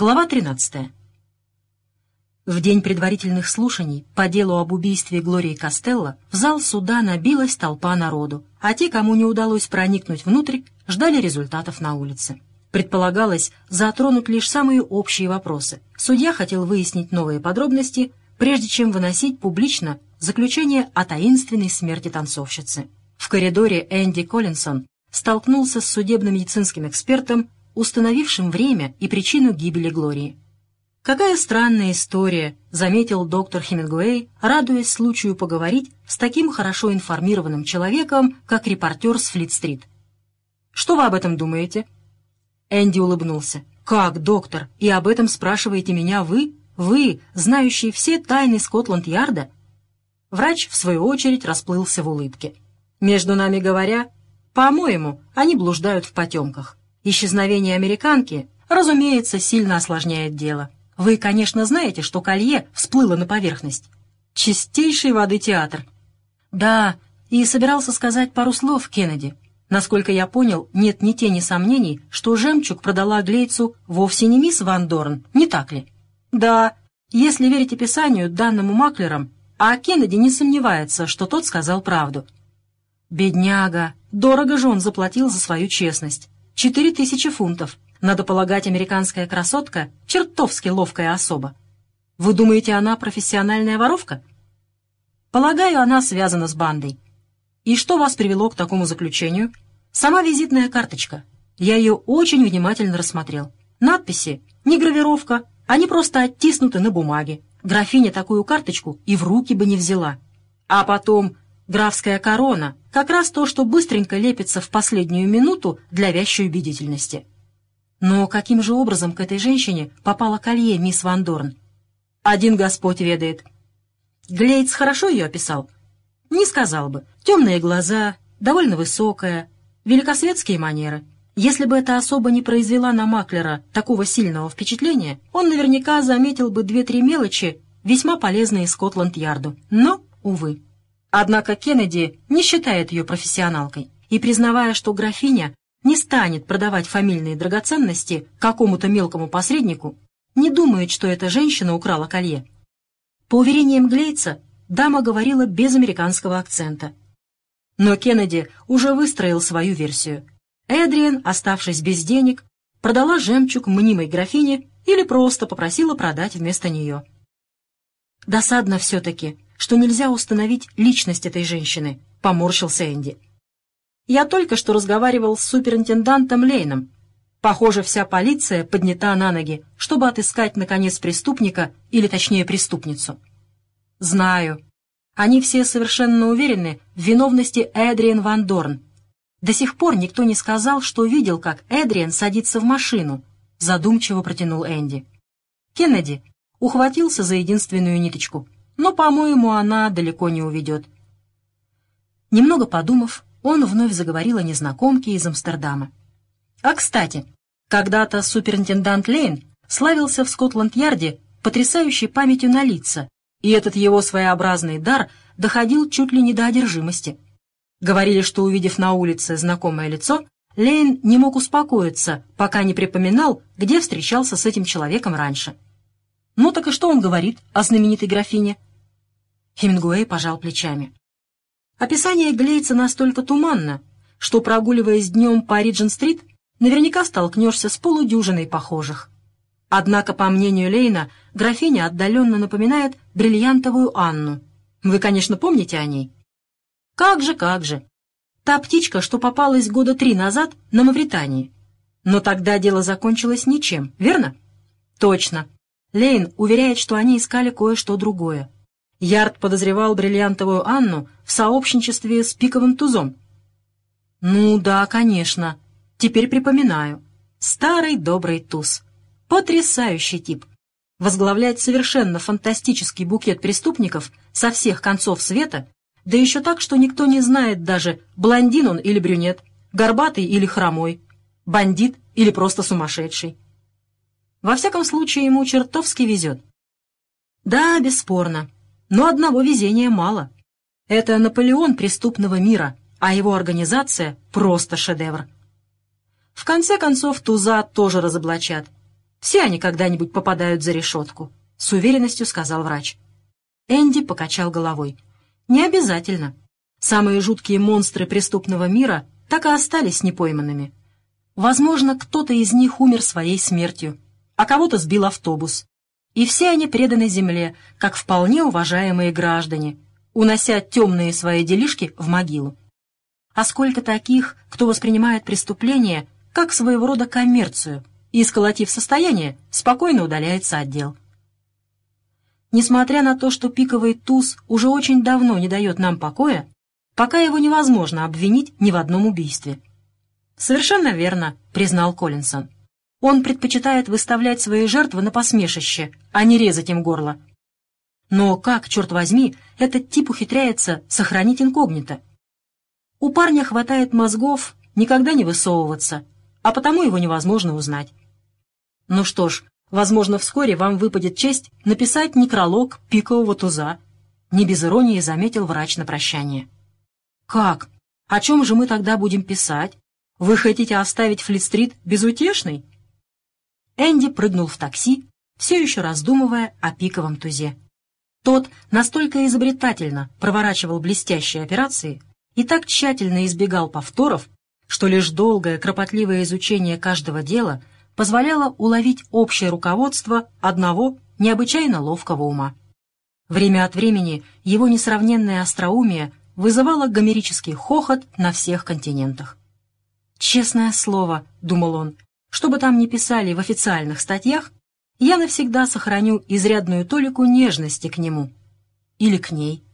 Глава 13. В день предварительных слушаний по делу об убийстве Глории Костелло в зал суда набилась толпа народу, а те, кому не удалось проникнуть внутрь, ждали результатов на улице. Предполагалось затронуть лишь самые общие вопросы. Судья хотел выяснить новые подробности, прежде чем выносить публично заключение о таинственной смерти танцовщицы. В коридоре Энди Коллинсон столкнулся с судебно-медицинским экспертом установившим время и причину гибели Глории. «Какая странная история», — заметил доктор Хемингуэй, радуясь случаю поговорить с таким хорошо информированным человеком, как репортер с Флит-стрит. «Что вы об этом думаете?» Энди улыбнулся. «Как, доктор, и об этом спрашиваете меня вы? Вы, знающий все тайны Скотланд-Ярда?» Врач, в свою очередь, расплылся в улыбке. «Между нами говоря, по-моему, они блуждают в потемках. Исчезновение американки, разумеется, сильно осложняет дело. Вы, конечно, знаете, что колье всплыло на поверхность. Чистейшей воды театр. Да, и собирался сказать пару слов Кеннеди. Насколько я понял, нет ни тени сомнений, что жемчуг продала Глейцу вовсе не мисс Ван Дорн, не так ли? Да, если верить описанию, данному маклерам, а Кеннеди не сомневается, что тот сказал правду. Бедняга, дорого же он заплатил за свою честность. Четыре тысячи фунтов. Надо полагать, американская красотка — чертовски ловкая особа. Вы думаете, она профессиональная воровка? Полагаю, она связана с бандой. И что вас привело к такому заключению? Сама визитная карточка. Я ее очень внимательно рассмотрел. Надписи, не гравировка, они просто оттиснуты на бумаге. Графиня такую карточку и в руки бы не взяла. А потом Графская корона — как раз то, что быстренько лепится в последнюю минуту для вящей убедительности. Но каким же образом к этой женщине попало колье мисс Ван Дорн? Один Господь ведает. Глейц хорошо ее описал? Не сказал бы. Темные глаза, довольно высокая, великосветские манеры. Если бы эта особа не произвела на Маклера такого сильного впечатления, он наверняка заметил бы две-три мелочи, весьма полезные Скотланд-Ярду. Но, увы. Однако Кеннеди не считает ее профессионалкой, и, признавая, что графиня не станет продавать фамильные драгоценности какому-то мелкому посреднику, не думает, что эта женщина украла колье. По уверениям Глейца, дама говорила без американского акцента. Но Кеннеди уже выстроил свою версию. Эдриан, оставшись без денег, продала жемчуг мнимой графине или просто попросила продать вместо нее. Досадно все-таки, что нельзя установить личность этой женщины», — поморщился Энди. «Я только что разговаривал с суперинтендантом Лейном. Похоже, вся полиция поднята на ноги, чтобы отыскать, наконец, преступника, или точнее преступницу». «Знаю. Они все совершенно уверены в виновности Эдриен Ван Дорн. До сих пор никто не сказал, что видел, как Эдриен садится в машину», — задумчиво протянул Энди. Кеннеди ухватился за единственную ниточку — но, по-моему, она далеко не уведет. Немного подумав, он вновь заговорил о незнакомке из Амстердама. А, кстати, когда-то суперинтендант Лейн славился в Скотланд-Ярде потрясающей памятью на лица, и этот его своеобразный дар доходил чуть ли не до одержимости. Говорили, что, увидев на улице знакомое лицо, Лейн не мог успокоиться, пока не припоминал, где встречался с этим человеком раньше. Ну так и что он говорит о знаменитой графине? Хемингуэй пожал плечами. Описание Глейца настолько туманно, что, прогуливаясь днем по Риджин-стрит, наверняка столкнешься с полудюжиной похожих. Однако, по мнению Лейна, графиня отдаленно напоминает бриллиантовую Анну. Вы, конечно, помните о ней? Как же, как же. Та птичка, что попалась года три назад на Мавритании. Но тогда дело закончилось ничем, верно? Точно. Лейн уверяет, что они искали кое-что другое. Ярд подозревал бриллиантовую Анну в сообщничестве с пиковым тузом. «Ну да, конечно. Теперь припоминаю. Старый добрый туз. Потрясающий тип. Возглавлять совершенно фантастический букет преступников со всех концов света, да еще так, что никто не знает даже, блондин он или брюнет, горбатый или хромой, бандит или просто сумасшедший. Во всяком случае, ему чертовски везет. Да, бесспорно, но одного везения мало. Это Наполеон преступного мира, а его организация — просто шедевр. В конце концов, Туза тоже разоблачат. Все они когда-нибудь попадают за решетку», — с уверенностью сказал врач. Энди покачал головой. «Не обязательно. Самые жуткие монстры преступного мира так и остались непойманными. Возможно, кто-то из них умер своей смертью, а кого-то сбил автобус. И все они преданы земле, как вполне уважаемые граждане, унося темные свои делишки в могилу. А сколько таких, кто воспринимает преступление как своего рода коммерцию и, сколотив состояние, спокойно удаляется от дел. Несмотря на то, что пиковый туз уже очень давно не дает нам покоя, пока его невозможно обвинить ни в одном убийстве. «Совершенно верно», — признал Коллинсон. «Он предпочитает выставлять свои жертвы на посмешище, а не резать им горло. Но как, черт возьми, этот тип ухитряется сохранить инкогнито? У парня хватает мозгов никогда не высовываться, а потому его невозможно узнать. Ну что ж, возможно, вскоре вам выпадет честь написать некролог пикового туза. Не без иронии заметил врач на прощание. «Как? О чем же мы тогда будем писать? Вы хотите оставить Флит-стрит безутешной?» Энди прыгнул в такси, все еще раздумывая о пиковом тузе. Тот настолько изобретательно проворачивал блестящие операции и так тщательно избегал повторов, что лишь долгое кропотливое изучение каждого дела позволяло уловить общее руководство одного необычайно ловкого ума. Время от времени его несравненное остроумие вызывало гомерический хохот на всех континентах. «Честное слово», — думал он, — «что бы там ни писали в официальных статьях, я навсегда сохраню изрядную толику нежности к нему или к ней».